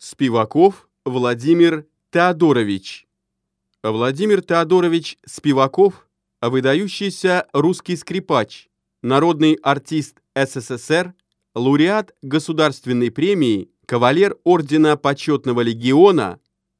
Спиваков Владимир Теодорович Владимир Теодорович Спиваков – выдающийся русский скрипач, народный артист СССР, лауреат Государственной премии, кавалер Ордена Почетного Легиона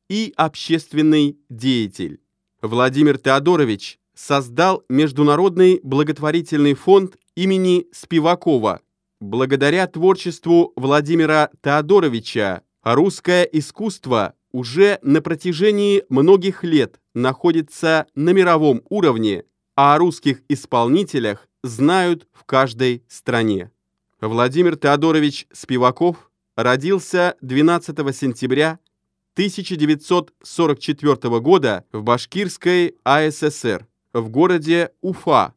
и общественный деятель. Владимир Теодорович создал Международный благотворительный фонд имени Спивакова. Благодаря творчеству Владимира Теодоровича русское искусство уже на протяжении многих лет находится на мировом уровне, а о русских исполнителях знают в каждой стране. Владимир Теодорович Спиваков родился 12 сентября 1944 года в Башкирской АССР, в городе Уфа.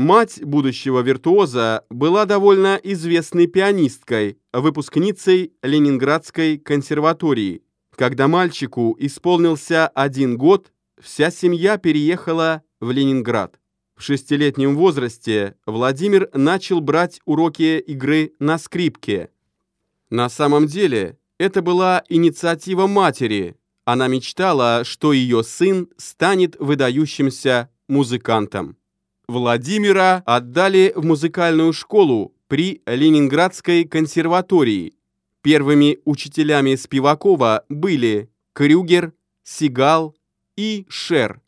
Мать будущего виртуоза была довольно известной пианисткой, выпускницей Ленинградской консерватории. Когда мальчику исполнился один год, вся семья переехала в Ленинград. В шестилетнем возрасте Владимир начал брать уроки игры на скрипке. На самом деле, это была инициатива матери. Она мечтала, что ее сын станет выдающимся музыкантом. Владимира отдали в музыкальную школу при Ленинградской консерватории. Первыми учителями Спивакова были Крюгер, Сигал и Шер.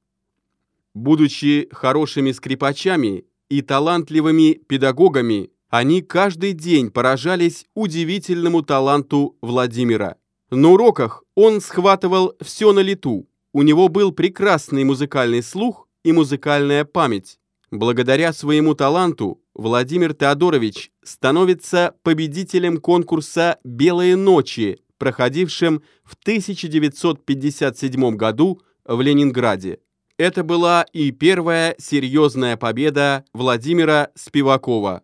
Будучи хорошими скрипачами и талантливыми педагогами, они каждый день поражались удивительному таланту Владимира. На уроках он схватывал все на лету. У него был прекрасный музыкальный слух и музыкальная память. Благодаря своему таланту Владимир Теодорович становится победителем конкурса «Белые ночи», проходившим в 1957 году в Ленинграде. Это была и первая серьезная победа Владимира Спивакова.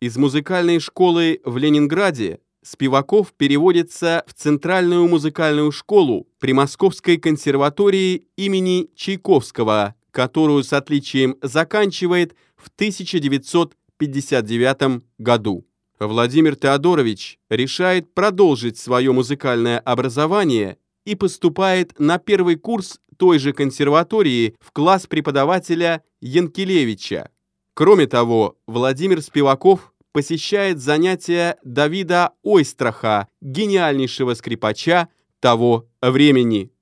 Из музыкальной школы в Ленинграде Спиваков переводится в Центральную музыкальную школу при Московской консерватории имени Чайковского, которую с отличием заканчивает в 1959 году. Владимир Теодорович решает продолжить свое музыкальное образование и поступает на первый курс той же консерватории в класс преподавателя Янкелевича. Кроме того, Владимир Спиваков посещает занятия Давида Ойстраха, гениальнейшего скрипача того времени.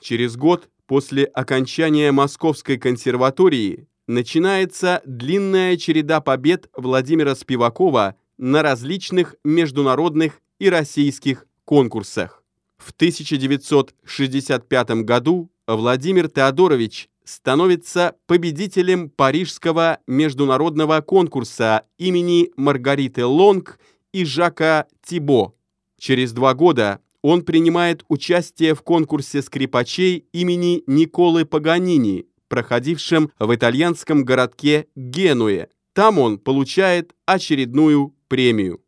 Через год после окончания Московской консерватории начинается длинная череда побед Владимира Спивакова на различных международных и российских конкурсах. В 1965 году Владимир Теодорович становится победителем Парижского международного конкурса имени Маргариты Лонг и Жака Тибо. Через два года он принимает участие в конкурсе скрипачей имени Николы Паганини, проходившем в итальянском городке Генуе. Там он получает очередную премию.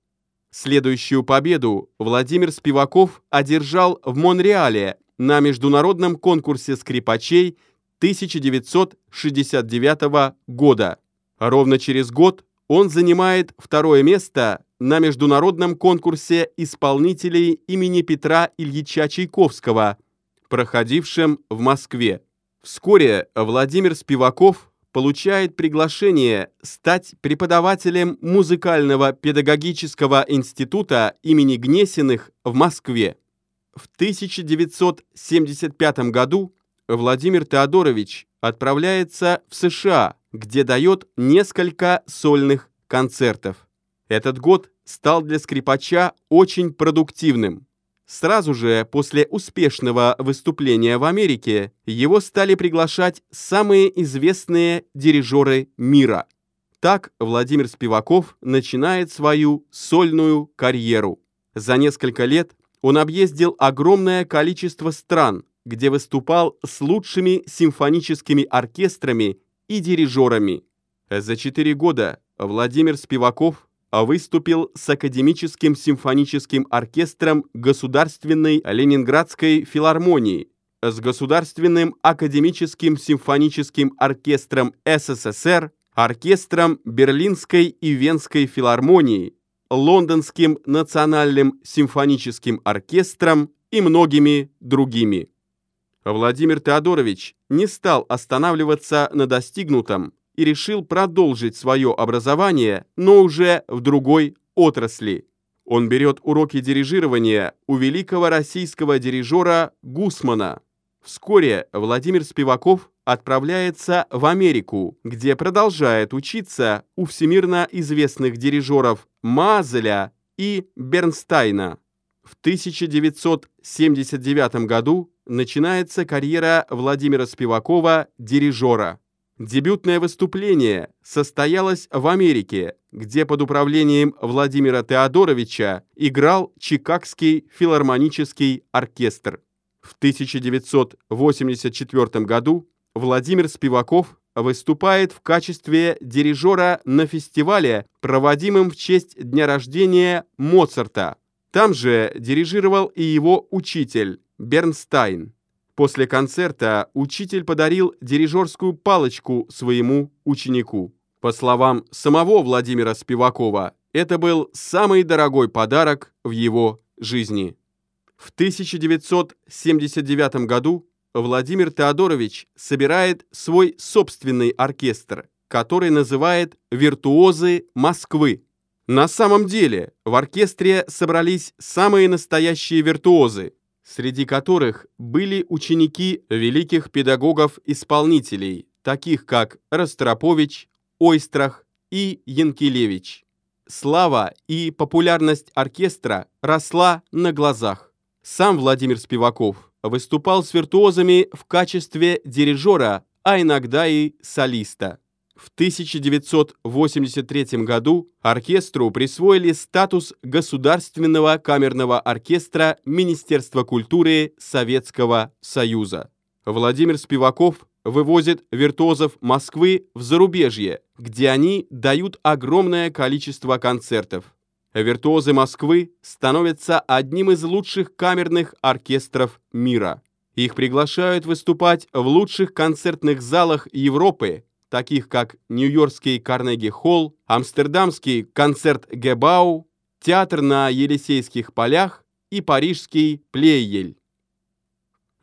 Следующую победу Владимир Спиваков одержал в Монреале на международном конкурсе скрипачей 1969 года. Ровно через год он занимает второе место на международном конкурсе исполнителей имени Петра Ильича Чайковского, проходившем в Москве. Вскоре Владимир Спиваков получает приглашение стать преподавателем музыкального педагогического института имени Гнесиных в Москве. В 1975 году Владимир Теодорович отправляется в США, где дает несколько сольных концертов. Этот год стал для скрипача очень продуктивным. Сразу же после успешного выступления в Америке его стали приглашать самые известные дирижеры мира. Так Владимир Спиваков начинает свою сольную карьеру. За несколько лет он объездил огромное количество стран, где выступал с лучшими симфоническими оркестрами и дирижерами. За четыре года Владимир Спиваков выступил с Академическим симфоническим оркестром Государственной Ленинградской филармонии, с Государственным академическим симфоническим оркестром СССР, оркестром Берлинской и Венской филармонии, Лондонским национальным симфоническим оркестром и многими другими. Владимир Теодорович не стал останавливаться на достигнутом и решил продолжить свое образование, но уже в другой отрасли. Он берет уроки дирижирования у великого российского дирижера Гусмана. Вскоре Владимир Спиваков отправляется в Америку, где продолжает учиться у всемирно известных дирижеров Мазеля и Бернстайна. В 1979 году начинается карьера Владимира Спивакова дирижера. Дебютное выступление состоялось в Америке, где под управлением Владимира Теодоровича играл Чикагский филармонический оркестр. В 1984 году Владимир Спиваков выступает в качестве дирижера на фестивале, проводимом в честь дня рождения Моцарта. Там же дирижировал и его учитель Бернстайн. После концерта учитель подарил дирижерскую палочку своему ученику. По словам самого Владимира Спивакова, это был самый дорогой подарок в его жизни. В 1979 году Владимир Теодорович собирает свой собственный оркестр, который называет «Виртуозы Москвы». На самом деле в оркестре собрались самые настоящие виртуозы, среди которых были ученики великих педагогов-исполнителей, таких как Ростропович, Ойстрах и Янкелевич. Слава и популярность оркестра росла на глазах. Сам Владимир Спиваков выступал с виртуозами в качестве дирижера, а иногда и солиста. В 1983 году оркестру присвоили статус Государственного камерного оркестра Министерства культуры Советского Союза. Владимир Спиваков вывозит виртуозов Москвы в зарубежье, где они дают огромное количество концертов. Виртуозы Москвы становятся одним из лучших камерных оркестров мира. Их приглашают выступать в лучших концертных залах Европы, таких как Нью-Йоркский Карнеги-холл, Амстердамский концерт Гебау, театр на Елисейских полях и парижский Плейель.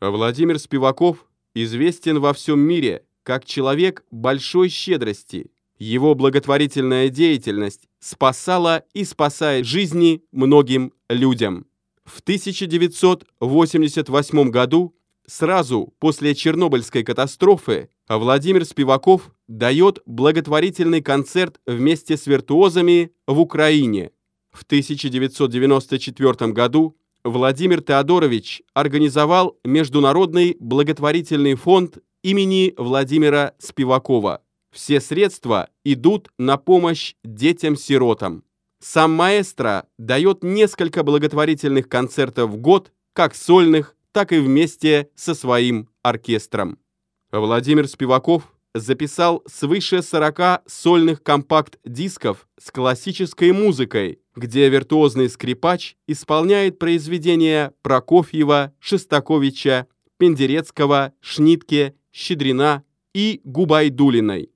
Владимир Спиваков известен во всем мире как человек большой щедрости. Его благотворительная деятельность спасала и спасает жизни многим людям. В 1988 году, сразу после Чернобыльской катастрофы, Владимир Спиваков дает благотворительный концерт вместе с виртуозами в Украине. В 1994 году Владимир Теодорович организовал Международный благотворительный фонд имени Владимира Спивакова. Все средства идут на помощь детям-сиротам. Сам маэстро дает несколько благотворительных концертов в год, как сольных, так и вместе со своим оркестром. Владимир Спиваков записал свыше 40 сольных компакт-дисков с классической музыкой, где виртуозный скрипач исполняет произведения Прокофьева, Шестаковича, Пендерецкого, Шнитке, Щедрина и Губайдулиной.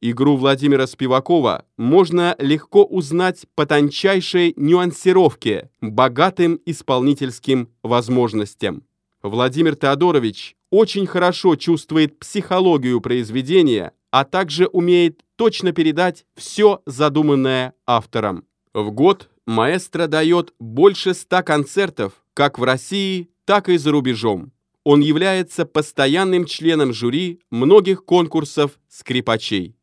Игру Владимира Спивакова можно легко узнать по тончайшей нюансировке, богатым исполнительским возможностям. Владимир Теодорович очень хорошо чувствует психологию произведения, а также умеет точно передать все задуманное автором. В год маэстро дает больше ста концертов как в России, так и за рубежом. Он является постоянным членом жюри многих конкурсов скрипачей.